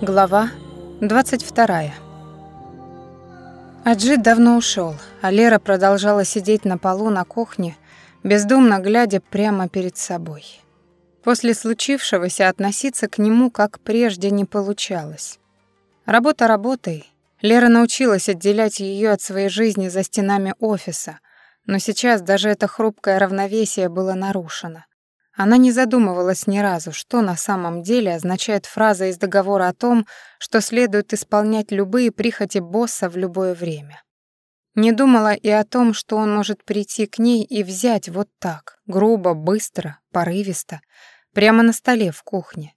Глава 22. Аджит давно ушел, а Лера продолжала сидеть на полу на кухне, бездумно глядя прямо перед собой. После случившегося относиться к нему как прежде не получалось. Работа работой. Лера научилась отделять ее от своей жизни за стенами офиса, но сейчас даже это хрупкое равновесие было нарушено. Она не задумывалась ни разу, что на самом деле означает фраза из договора о том, что следует исполнять любые прихоти босса в любое время. Не думала и о том, что он может прийти к ней и взять вот так, грубо, быстро, порывисто, прямо на столе в кухне.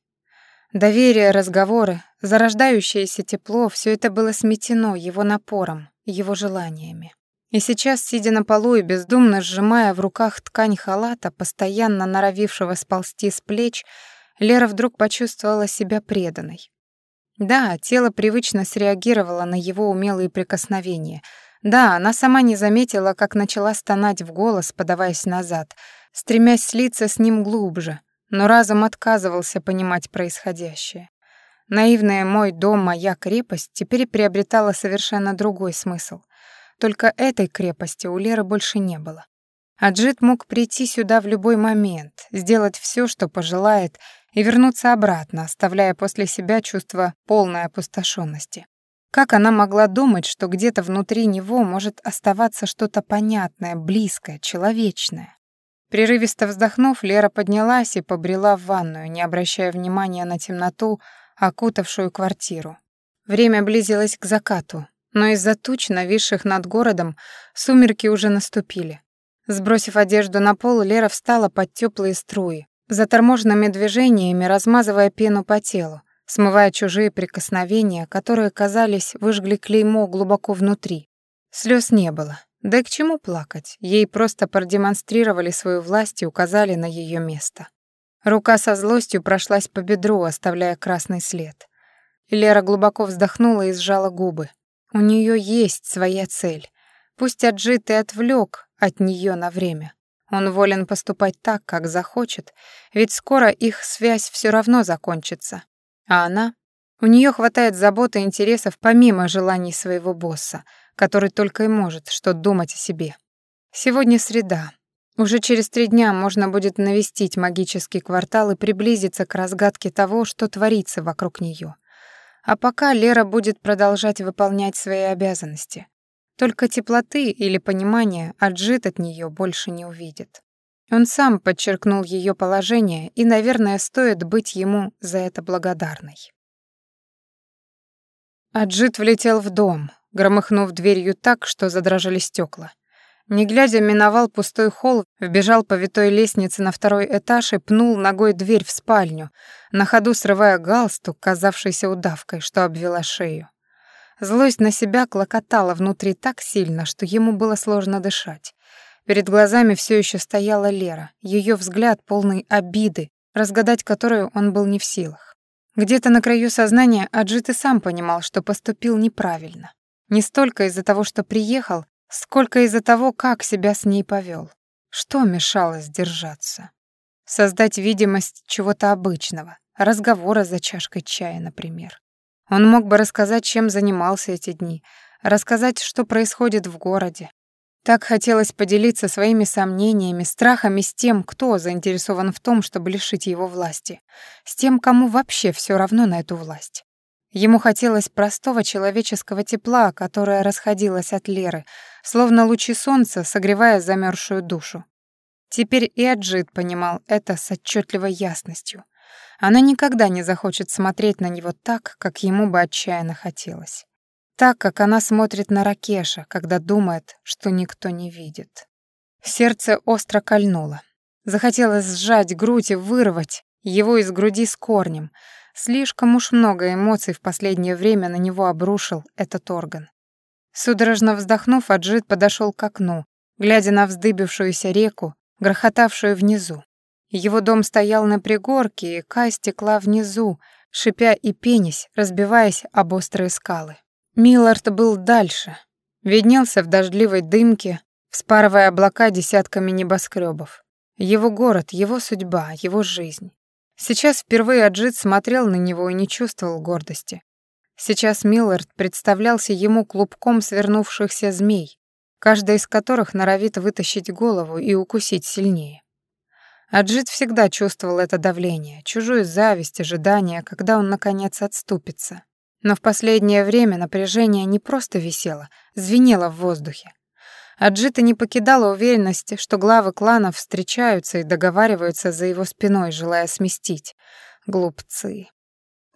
Доверие, разговоры, зарождающееся тепло — все это было сметено его напором, его желаниями. И сейчас, сидя на полу и бездумно сжимая в руках ткань халата, постоянно норовившего сползти с плеч, Лера вдруг почувствовала себя преданной. Да, тело привычно среагировало на его умелые прикосновения. Да, она сама не заметила, как начала стонать в голос, подаваясь назад, стремясь слиться с ним глубже, но разом отказывался понимать происходящее. Наивная «мой дом, моя крепость» теперь приобретала совершенно другой смысл — только этой крепости у Леры больше не было. Аджит мог прийти сюда в любой момент, сделать все, что пожелает, и вернуться обратно, оставляя после себя чувство полной опустошенности. Как она могла думать, что где-то внутри него может оставаться что-то понятное, близкое, человечное? Прерывисто вздохнув, Лера поднялась и побрела в ванную, не обращая внимания на темноту, окутавшую квартиру. Время близилось к закату, но из-за туч, нависших над городом, сумерки уже наступили. Сбросив одежду на пол, Лера встала под теплые струи, заторможенными движениями размазывая пену по телу, смывая чужие прикосновения, которые, казались, выжгли клеймо глубоко внутри. Слез не было. Да и к чему плакать? Ей просто продемонстрировали свою власть и указали на ее место. Рука со злостью прошлась по бедру, оставляя красный след. Лера глубоко вздохнула и сжала губы, У нее есть своя цель. Пусть и отвлек от нее на время. Он волен поступать так, как захочет, ведь скоро их связь все равно закончится. А она? У нее хватает забот и интересов помимо желаний своего босса, который только и может что думать о себе. Сегодня среда. Уже через три дня можно будет навестить магический квартал и приблизиться к разгадке того, что творится вокруг нее. А пока Лера будет продолжать выполнять свои обязанности. Только теплоты или понимания Аджит от нее больше не увидит. Он сам подчеркнул ее положение, и, наверное, стоит быть ему за это благодарной. Аджит влетел в дом, громыхнув дверью так, что задрожали стекла. Не глядя, миновал пустой холл, вбежал по витой лестнице на второй этаж и пнул ногой дверь в спальню, на ходу срывая галстук, казавшийся удавкой, что обвела шею. Злость на себя клокотала внутри так сильно, что ему было сложно дышать. Перед глазами все еще стояла Лера, ее взгляд полный обиды, разгадать которую он был не в силах. Где-то на краю сознания Аджит и сам понимал, что поступил неправильно. Не столько из-за того, что приехал, сколько из-за того, как себя с ней повел. Что мешало сдержаться? Создать видимость чего-то обычного, разговора за чашкой чая, например. Он мог бы рассказать, чем занимался эти дни, рассказать, что происходит в городе. Так хотелось поделиться своими сомнениями, страхами с тем, кто заинтересован в том, чтобы лишить его власти, с тем, кому вообще все равно на эту власть. Ему хотелось простого человеческого тепла, которое расходилось от Леры, словно лучи солнца, согревая замерзшую душу. Теперь и Аджит понимал это с отчетливой ясностью. Она никогда не захочет смотреть на него так, как ему бы отчаянно хотелось. Так, как она смотрит на Ракеша, когда думает, что никто не видит. Сердце остро кольнуло. Захотелось сжать грудь и вырвать его из груди с корнем — Слишком уж много эмоций в последнее время на него обрушил этот орган. Судорожно вздохнув, Аджит подошел к окну, глядя на вздыбившуюся реку, грохотавшую внизу. Его дом стоял на пригорке, и Кай стекла внизу, шипя и пенясь, разбиваясь об острые скалы. Миллард был дальше. Виднелся в дождливой дымке, вспарывая облака десятками небоскребов. Его город, его судьба, его жизнь. Сейчас впервые Аджит смотрел на него и не чувствовал гордости. Сейчас Миллард представлялся ему клубком свернувшихся змей, каждая из которых норовит вытащить голову и укусить сильнее. Аджит всегда чувствовал это давление, чужую зависть, ожидание, когда он, наконец, отступится. Но в последнее время напряжение не просто висело, звенело в воздухе. Аджита не покидала уверенности, что главы кланов встречаются и договариваются за его спиной, желая сместить. Глупцы.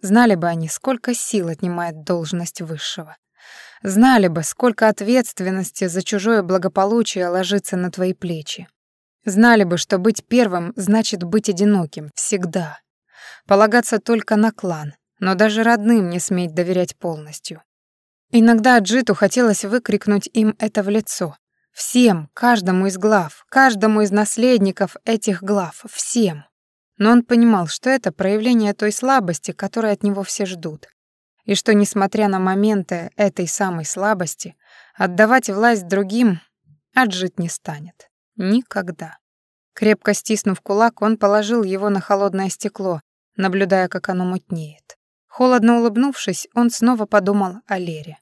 Знали бы они, сколько сил отнимает должность высшего. Знали бы, сколько ответственности за чужое благополучие ложится на твои плечи. Знали бы, что быть первым значит быть одиноким, всегда. Полагаться только на клан, но даже родным не сметь доверять полностью. Иногда Джиту хотелось выкрикнуть им это в лицо. Всем, каждому из глав, каждому из наследников этих глав, всем. Но он понимал, что это проявление той слабости, которой от него все ждут. И что, несмотря на моменты этой самой слабости, отдавать власть другим отжить не станет. Никогда. Крепко стиснув кулак, он положил его на холодное стекло, наблюдая, как оно мутнеет. Холодно улыбнувшись, он снова подумал о Лере.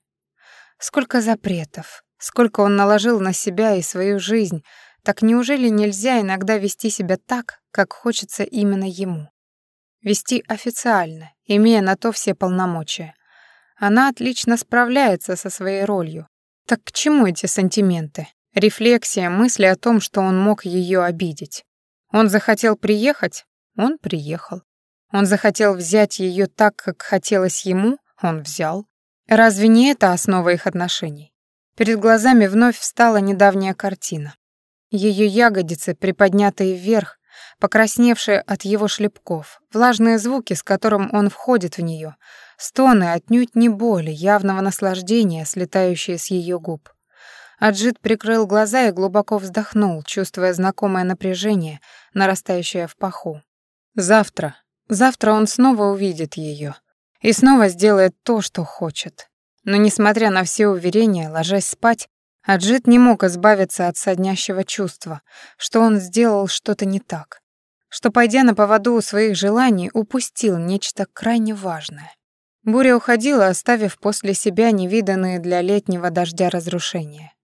Сколько запретов, сколько он наложил на себя и свою жизнь. Так неужели нельзя иногда вести себя так, как хочется именно ему? Вести официально, имея на то все полномочия. Она отлично справляется со своей ролью. Так к чему эти сантименты? Рефлексия мысли о том, что он мог ее обидеть. Он захотел приехать, он приехал. Он захотел взять ее так, как хотелось ему, он взял. Разве не это основа их отношений? Перед глазами вновь встала недавняя картина. Ее ягодицы, приподнятые вверх, покрасневшие от его шлепков, влажные звуки, с которым он входит в нее, стоны отнюдь не боли, явного наслаждения, слетающие с ее губ. Аджит прикрыл глаза и глубоко вздохнул, чувствуя знакомое напряжение, нарастающее в паху. Завтра. Завтра он снова увидит ее и снова сделает то, что хочет. Но, несмотря на все уверения, ложась спать, Аджит не мог избавиться от саднящего чувства, что он сделал что-то не так, что, пойдя на поводу у своих желаний, упустил нечто крайне важное. Буря уходила, оставив после себя невиданные для летнего дождя разрушения. В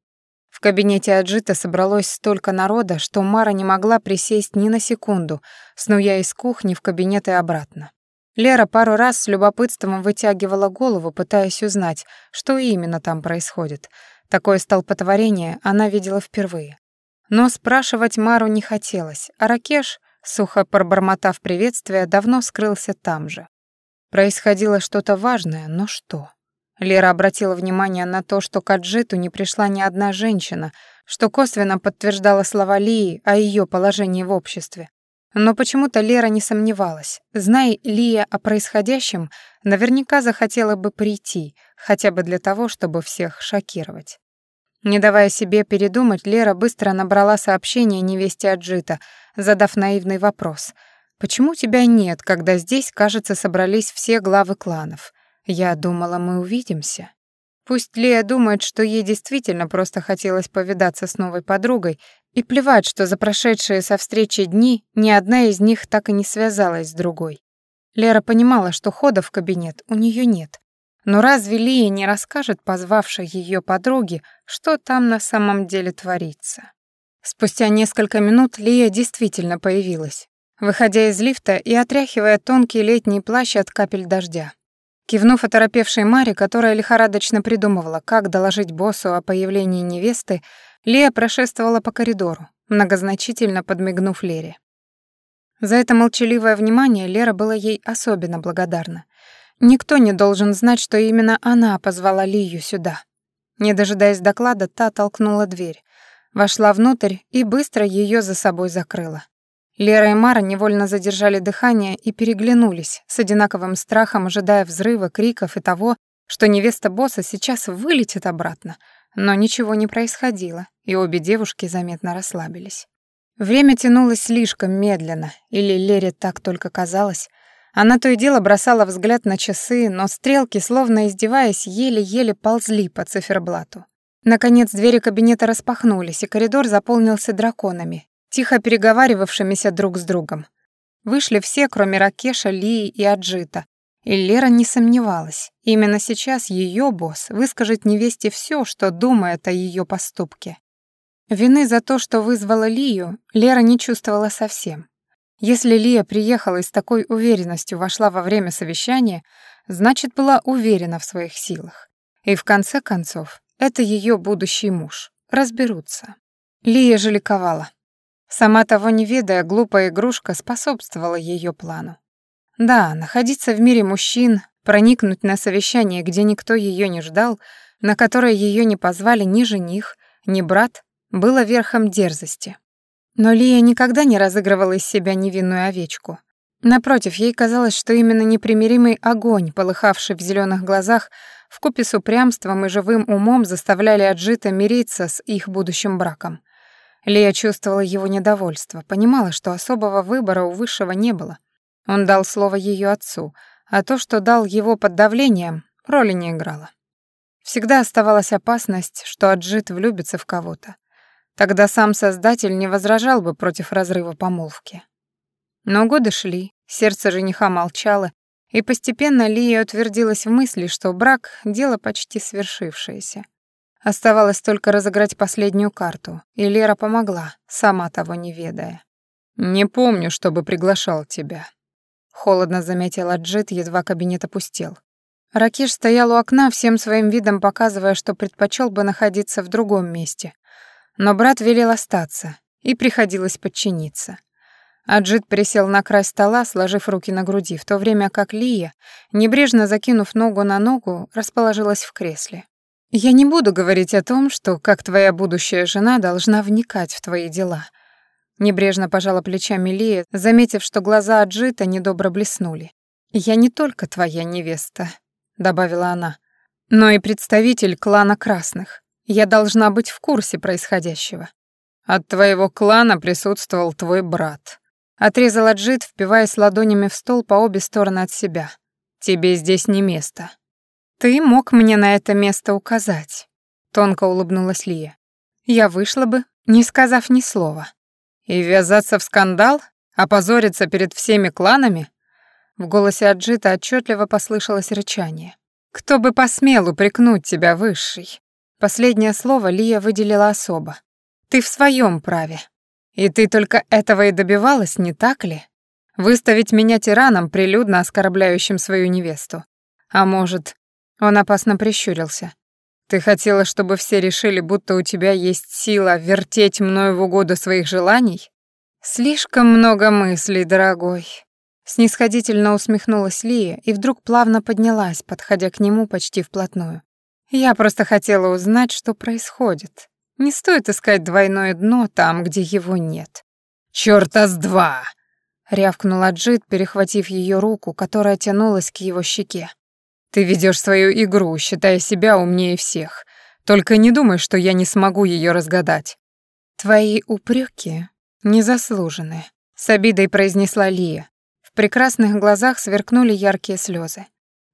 кабинете Аджита собралось столько народа, что Мара не могла присесть ни на секунду, снуя из кухни в кабинет и обратно. Лера пару раз с любопытством вытягивала голову, пытаясь узнать, что именно там происходит. Такое столпотворение она видела впервые. Но спрашивать Мару не хотелось, а Ракеш, сухо пробормотав приветствие, давно скрылся там же. Происходило что-то важное, но что? Лера обратила внимание на то, что к Аджиту не пришла ни одна женщина, что косвенно подтверждало слова Лии о ее положении в обществе. Но почему-то Лера не сомневалась. Зная Лия о происходящем, наверняка захотела бы прийти, хотя бы для того, чтобы всех шокировать. Не давая себе передумать, Лера быстро набрала сообщение невесте Аджита, задав наивный вопрос. «Почему тебя нет, когда здесь, кажется, собрались все главы кланов?» Я думала, мы увидимся. Пусть Лия думает, что ей действительно просто хотелось повидаться с новой подругой, и плевать, что за прошедшие со встречи дни ни одна из них так и не связалась с другой. Лера понимала, что хода в кабинет у нее нет. Но разве Лия не расскажет позвавшей ее подруге, что там на самом деле творится? Спустя несколько минут Лия действительно появилась, выходя из лифта и отряхивая тонкий летний плащ от капель дождя. Кивнув и оторопевшей Марика, которая лихорадочно придумывала, как доложить боссу о появлении невесты, Лея прошествовала по коридору, многозначительно подмигнув Лере. За это молчаливое внимание Лера была ей особенно благодарна. Никто не должен знать, что именно она позвала Лию сюда. Не дожидаясь доклада, та толкнула дверь, вошла внутрь и быстро ее за собой закрыла. Лера и Мара невольно задержали дыхание и переглянулись с одинаковым страхом, ожидая взрыва, криков и того, что невеста босса сейчас вылетит обратно. Но ничего не происходило, и обе девушки заметно расслабились. Время тянулось слишком медленно, или Лере так только казалось. Она то и дело бросала взгляд на часы, но стрелки, словно издеваясь, еле-еле ползли по циферблату. Наконец, двери кабинета распахнулись, и коридор заполнился драконами, Тихо переговаривавшимися друг с другом. Вышли все, кроме Ракеша, Лии и Аджита. И Лера не сомневалась. Именно сейчас ее босс выскажет невесте все, что думает о ее поступке. Вины за то, что вызвала Лию, Лера не чувствовала совсем. Если Лия приехала и с такой уверенностью вошла во время совещания, значит, была уверена в своих силах. И в конце концов, это ее будущий муж. Разберутся. Лия же ликовала. Сама того не ведая, глупая игрушка способствовала ее плану. Да, находиться в мире мужчин, проникнуть на совещание, где никто ее не ждал, на которое ее не позвали ни жених, ни брат, было верхом дерзости. Но Лия никогда не разыгрывала из себя невинную овечку. Напротив, ей казалось, что именно непримиримый огонь, полыхавший в зеленых глазах, вкупе с упрямством и Лия чувствовала его недовольство, понимала, что особого выбора у Высшего не было. Он дал слово ее отцу, а то, что дал его под давлением, роли не играло. Всегда оставалась опасность, что Аджит влюбится в кого-то. Тогда сам Создатель не возражал бы против разрыва помолвки. Но годы шли, сердце жениха молчало, и постепенно Лия утвердилась в мысли, что брак — дело почти свершившееся. Оставалось только разыграть последнюю карту, и Лера помогла, сама того не ведая. «Не помню, чтобы приглашал тебя», — холодно заметил Аджит, едва кабинет опустел. Ракиш стоял у окна, всем своим видом показывая, что предпочел бы находиться в другом месте. Но брат велел остаться, и приходилось подчиниться. Аджит присел на край стола, сложив руки на груди, в то время как Лия, небрежно закинув ногу на ногу, расположилась в кресле. Я не буду говорить о том, что, как твоя будущая жена, должна вникать в твои дела. Небрежно пожала плечами Лия, заметив, что глаза Аджита недобро блеснули. Я не только твоя невеста, добавила она, но и представитель клана Красных. Я должна быть в курсе происходящего. От твоего клана присутствовал твой брат. Отрезал Аджит, впиваясь ладонями в стол по обе стороны от себя. Тебе здесь не место. «Ты мог мне на это место указать», — тонко улыбнулась Лия. «Я вышла бы, не сказав ни слова». «И ввязаться в скандал? Опозориться перед всеми кланами?» В голосе Аджита отчетливо послышалось рычание. «Кто бы посмел упрекнуть тебя, Высший?» Последнее слово Лия выделила особо. «Ты в своем праве. И ты только этого и добивалась, не так ли? Выставить меня тираном, прилюдно оскорбляющим свою невесту. А может, Он опасно прищурился. «Ты хотела, чтобы все решили, будто у тебя есть сила вертеть мною в угоду своих желаний?» «Слишком много мыслей, дорогой», Снисходительно усмехнулась Лия и вдруг плавно поднялась, подходя к нему почти вплотную. «Я просто хотела узнать, что происходит. Не стоит искать двойное дно там, где его нет». «Чёрта с два!» — рявкнула Джид, перехватив её руку, которая тянулась к его щеке. Ты ведёшь свою игру, считая себя умнее всех. Только не думай, что я не смогу её разгадать». «Твои упрёки незаслужены», — с обидой произнесла Лия. В прекрасных глазах сверкнули яркие слёзы.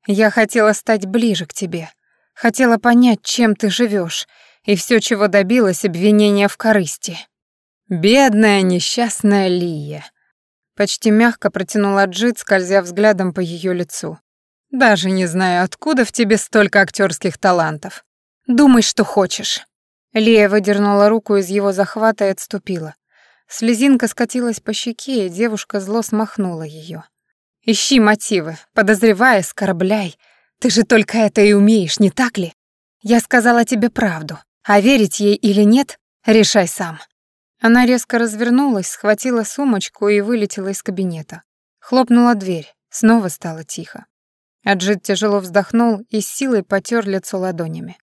«Я хотела стать ближе к тебе. Хотела понять, чем ты живёшь, и всё, чего добилась обвинения в корысти». «Бедная несчастная Лия», Почти мягко протянула Джит, скользя взглядом по ее лицу. Даже не знаю, откуда в тебе столько актерских талантов. Думай, что хочешь». Лия выдернула руку из его захвата и отступила. Слезинка скатилась по щеке, и девушка зло смахнула ее. «Ищи мотивы, подозревай, оскорбляй. Ты же только это и умеешь, не так ли? Я сказала тебе правду, а верить ей или нет, решай сам». Она резко развернулась, схватила сумочку и вылетела из кабинета. Хлопнула дверь, снова стало тихо. Аджит тяжело вздохнул и с силой потер лицо ладонями.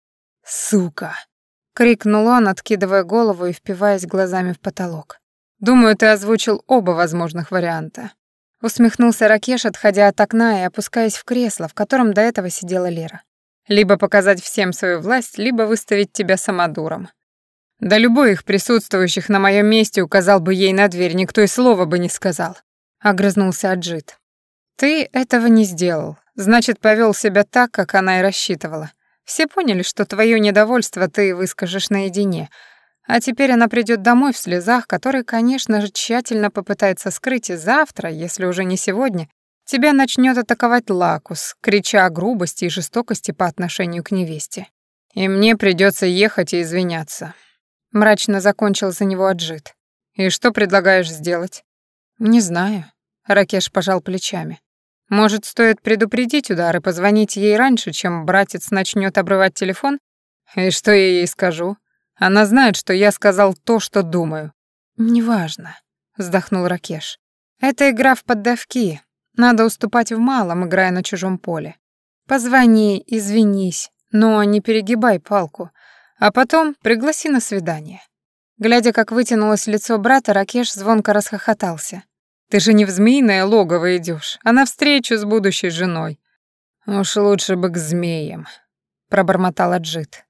«Сука!» — крикнул он, откидывая голову и впиваясь глазами в потолок. «Думаю, ты озвучил оба возможных варианта». Усмехнулся Ракеш, отходя от окна и опускаясь в кресло, в котором до этого сидела Лера. «Либо показать всем свою власть, либо выставить тебя самодуром. Да любой их присутствующих на моем месте указал бы ей на дверь, никто и слова бы не сказал», — огрызнулся Аджит. Ты этого не сделал. Значит, повел себя так, как она и рассчитывала. Все поняли, что твоё недовольство ты выскажешь наедине. А теперь она придет домой в слезах, которые, конечно же, тщательно попытается скрыть, и завтра, если уже не сегодня, тебя начнет атаковать Лакус, крича о грубости и жестокости по отношению к невесте. И мне придется ехать и извиняться. Мрачно закончил за него Аджит. И что предлагаешь сделать? Не знаю. Ракеш пожал плечами. Может, стоит предупредить удар и позвонить ей раньше, чем братец начнет обрывать телефон? И что я ей скажу? Она знает, что я сказал то, что думаю. «Неважно», — вздохнул Ракеш. «Это игра в поддавки. Надо уступать в малом, играя на чужом поле. Позвони, извинись, но не перегибай палку, а потом пригласи на свидание». Глядя, как вытянулось лицо брата, Ракеш звонко расхохотался. Ты же не в змеиное логово идешь, а навстречу с будущей женой». «Уж лучше бы к змеям», — пробормотал Аджит.